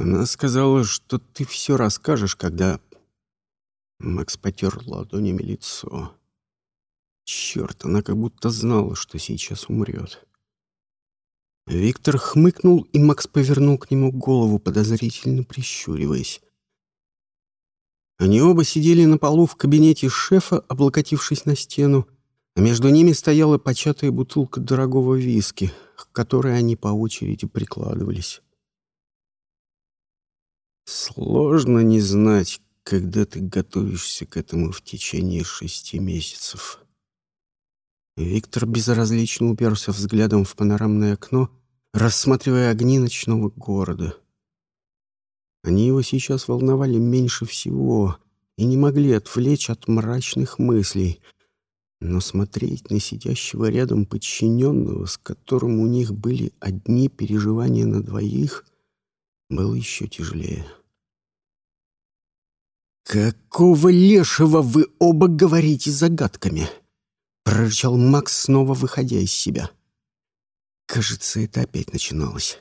Она сказала, что ты все расскажешь, когда... Макс потер ладонями лицо. Черт, она как будто знала, что сейчас умрет. Виктор хмыкнул, и Макс повернул к нему голову, подозрительно прищуриваясь. Они оба сидели на полу в кабинете шефа, облокотившись на стену, а между ними стояла початая бутылка дорогого виски, к которой они по очереди прикладывались. Сложно не знать, когда ты готовишься к этому в течение шести месяцев. Виктор безразлично уперся взглядом в панорамное окно, рассматривая огни ночного города. Они его сейчас волновали меньше всего и не могли отвлечь от мрачных мыслей. Но смотреть на сидящего рядом подчиненного, с которым у них были одни переживания на двоих, было еще тяжелее. «Какого лешего вы оба говорите загадками?» — прорычал Макс, снова выходя из себя. Кажется, это опять начиналось.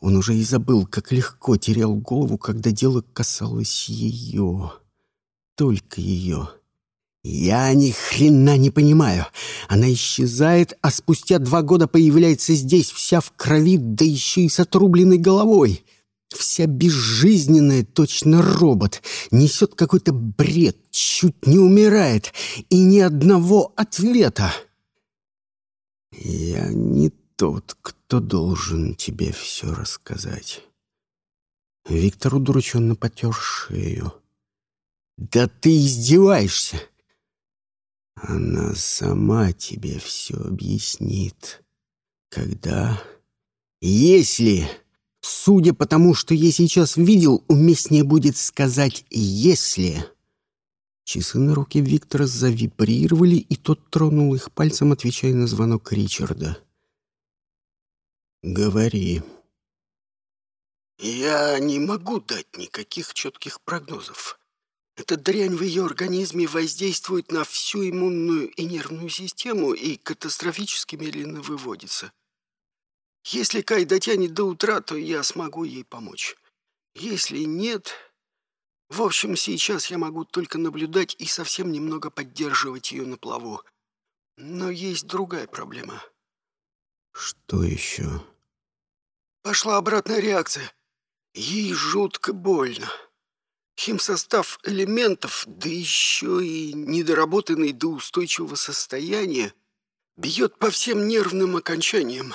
Он уже и забыл, как легко терял голову, когда дело касалось ее. Только ее. «Я ни хрена не понимаю. Она исчезает, а спустя два года появляется здесь, вся в крови, да еще и с отрубленной головой. Вся безжизненная, точно робот, несет какой-то бред, чуть не умирает, и ни одного ответа. Я не тот, кто должен тебе все рассказать. Виктор удрученно потер шею. «Да ты издеваешься!» Она сама тебе все объяснит. Когда? Если... Судя по тому, что я сейчас видел, уместнее будет сказать «если». Часы на руке Виктора завибрировали, и тот тронул их пальцем, отвечая на звонок Ричарда. «Говори». «Я не могу дать никаких четких прогнозов. Эта дрянь в ее организме воздействует на всю иммунную и нервную систему и катастрофически медленно выводится. Если Кай дотянет до утра, то я смогу ей помочь. Если нет... В общем, сейчас я могу только наблюдать и совсем немного поддерживать ее на плаву. Но есть другая проблема. Что еще? Пошла обратная реакция. Ей жутко больно. Химсостав элементов, да еще и недоработанный до устойчивого состояния, бьет по всем нервным окончаниям.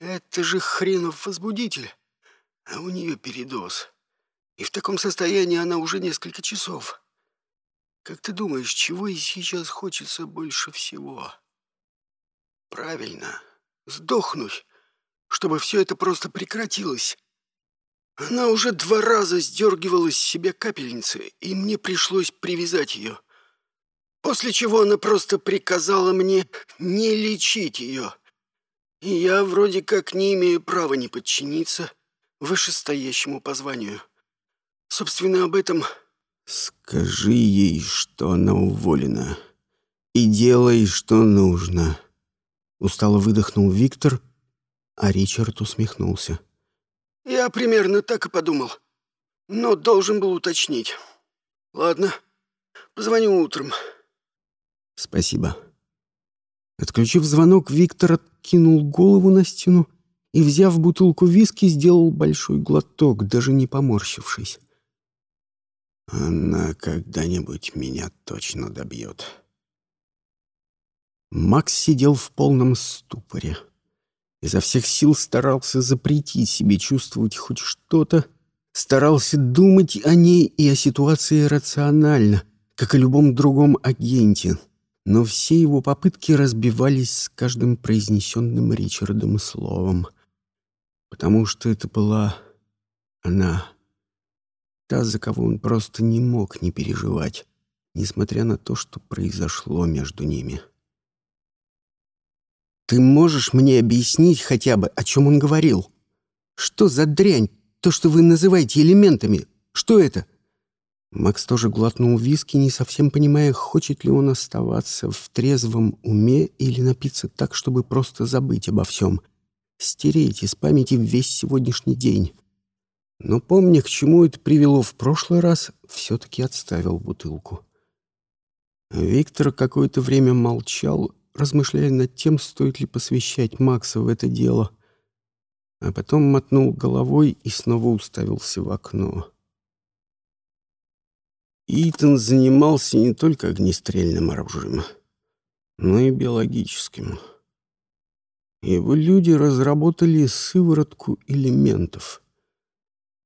Это же хренов возбудитель. А у нее передоз. И в таком состоянии она уже несколько часов. Как ты думаешь, чего ей сейчас хочется больше всего? Правильно, сдохнуть, чтобы все это просто прекратилось. Она уже два раза сдергивала с себя капельницы, и мне пришлось привязать ее. После чего она просто приказала мне не лечить ее. Я вроде как не имею права не подчиниться вышестоящему по званию. Собственно, об этом... Скажи ей, что она уволена. И делай, что нужно. Устало выдохнул Виктор, а Ричард усмехнулся. Я примерно так и подумал. Но должен был уточнить. Ладно, позвоню утром. Спасибо. Отключив звонок, Виктор откинул голову на стену и, взяв бутылку виски, сделал большой глоток, даже не поморщившись. «Она когда-нибудь меня точно добьет». Макс сидел в полном ступоре. Изо всех сил старался запретить себе чувствовать хоть что-то, старался думать о ней и о ситуации рационально, как о любом другом агенте — но все его попытки разбивались с каждым произнесенным Ричардом словом, потому что это была она, та, за кого он просто не мог не переживать, несмотря на то, что произошло между ними. «Ты можешь мне объяснить хотя бы, о чем он говорил? Что за дрянь, то, что вы называете элементами? Что это?» Макс тоже глотнул виски, не совсем понимая, хочет ли он оставаться в трезвом уме или напиться так, чтобы просто забыть обо всем. Стереть из памяти весь сегодняшний день. Но, помня, к чему это привело в прошлый раз, все-таки отставил бутылку. Виктор какое-то время молчал, размышляя над тем, стоит ли посвящать Макса в это дело, а потом мотнул головой и снова уставился в окно. Итан занимался не только огнестрельным оружием, но и биологическим. Его люди разработали сыворотку элементов.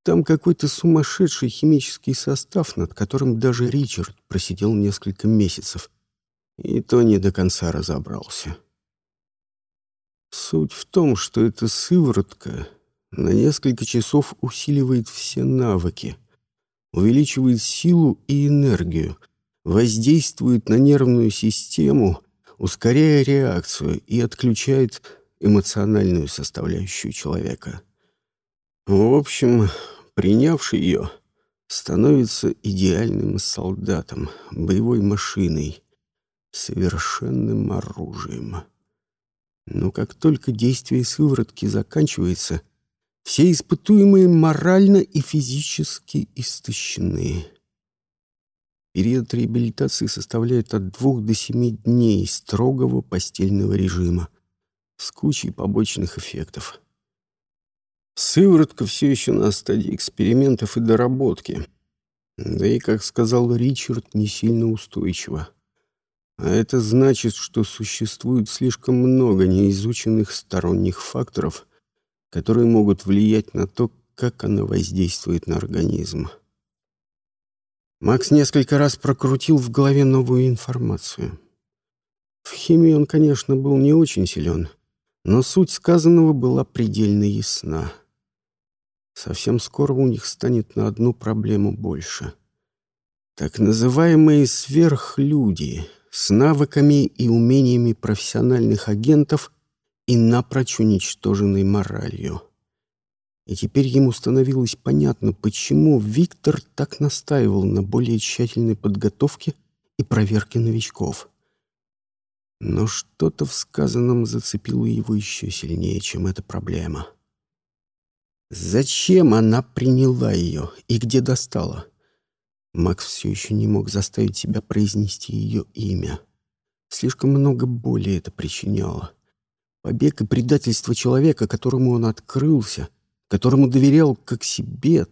Там какой-то сумасшедший химический состав, над которым даже Ричард просидел несколько месяцев, и то не до конца разобрался. Суть в том, что эта сыворотка на несколько часов усиливает все навыки, увеличивает силу и энергию, воздействует на нервную систему, ускоряя реакцию и отключает эмоциональную составляющую человека. В общем, принявший ее становится идеальным солдатом, боевой машиной, совершенным оружием. Но как только действие сыворотки заканчивается, все испытуемые морально и физически истощены. Период реабилитации составляет от двух до семи дней строгого постельного режима с кучей побочных эффектов. Сыворотка все еще на стадии экспериментов и доработки. Да и, как сказал Ричард, не сильно устойчива. А это значит, что существует слишком много неизученных сторонних факторов, которые могут влиять на то, как она воздействует на организм. Макс несколько раз прокрутил в голове новую информацию. В химии он, конечно, был не очень силен, но суть сказанного была предельно ясна. Совсем скоро у них станет на одну проблему больше. Так называемые сверхлюди с навыками и умениями профессиональных агентов и напрочь уничтоженной моралью. И теперь ему становилось понятно, почему Виктор так настаивал на более тщательной подготовке и проверке новичков. Но что-то в сказанном зацепило его еще сильнее, чем эта проблема. Зачем она приняла ее и где достала? Макс все еще не мог заставить себя произнести ее имя. Слишком много боли это причиняло. Побег и предательство человека, которому он открылся, которому доверял как себе,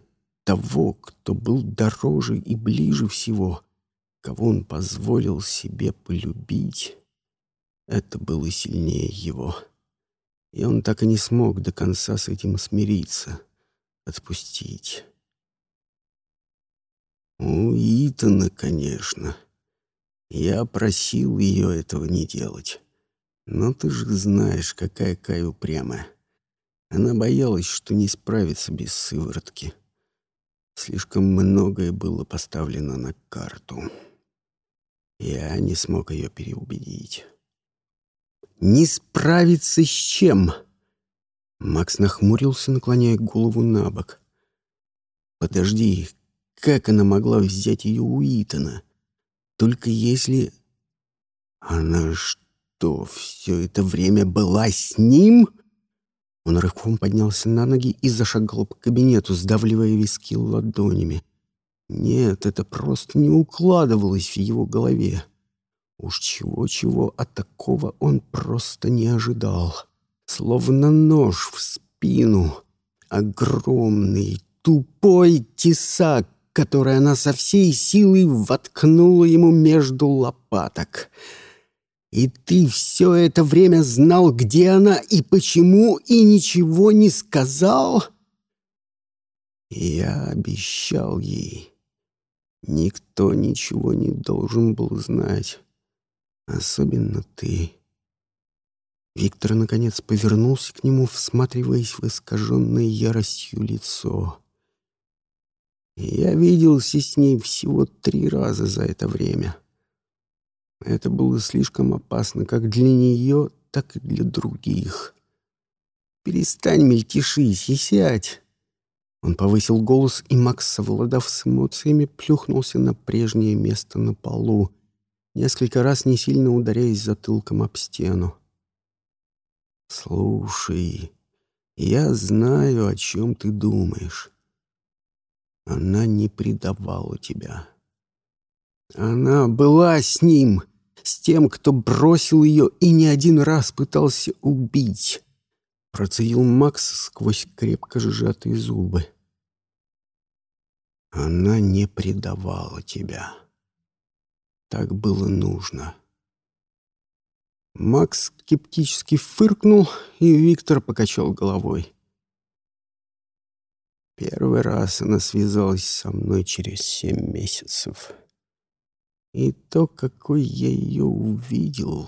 того, кто был дороже и ближе всего, кого он позволил себе полюбить, это было сильнее его. И он так и не смог до конца с этим смириться, отпустить. У Итана, конечно. Я просил ее этого не делать. Но ты же знаешь, какая Кай упрямая. Она боялась, что не справится без сыворотки. Слишком многое было поставлено на карту. Я не смог ее переубедить. Не справиться с чем? Макс нахмурился, наклоняя голову на бок. Подожди, как она могла взять ее у Итана? Только если... Она что, все это время была с ним? Он рывком поднялся на ноги и зашагал по кабинету, сдавливая виски ладонями. Нет, это просто не укладывалось в его голове. Уж чего-чего, а такого он просто не ожидал. Словно нож в спину. Огромный, тупой тесак, который она со всей силой воткнула ему между лопаток. «И ты все это время знал, где она и почему, и ничего не сказал?» Я обещал ей. Никто ничего не должен был знать. Особенно ты. Виктор, наконец, повернулся к нему, всматриваясь в искаженное яростью лицо. Я виделся с ней всего три раза за это время. Это было слишком опасно как для нее, так и для других. «Перестань мельтешить и сядь!» Он повысил голос, и Макс, совладав с эмоциями, плюхнулся на прежнее место на полу, несколько раз не сильно ударяясь затылком об стену. «Слушай, я знаю, о чем ты думаешь. Она не предавала тебя. Она была с ним, с тем, кто бросил ее и не один раз пытался убить. Процедил Макс сквозь крепко сжатые зубы. Она не предавала тебя. Так было нужно. Макс скептически фыркнул, и Виктор покачал головой. Первый раз она связалась со мной через семь месяцев. И то, какой я ее увидел...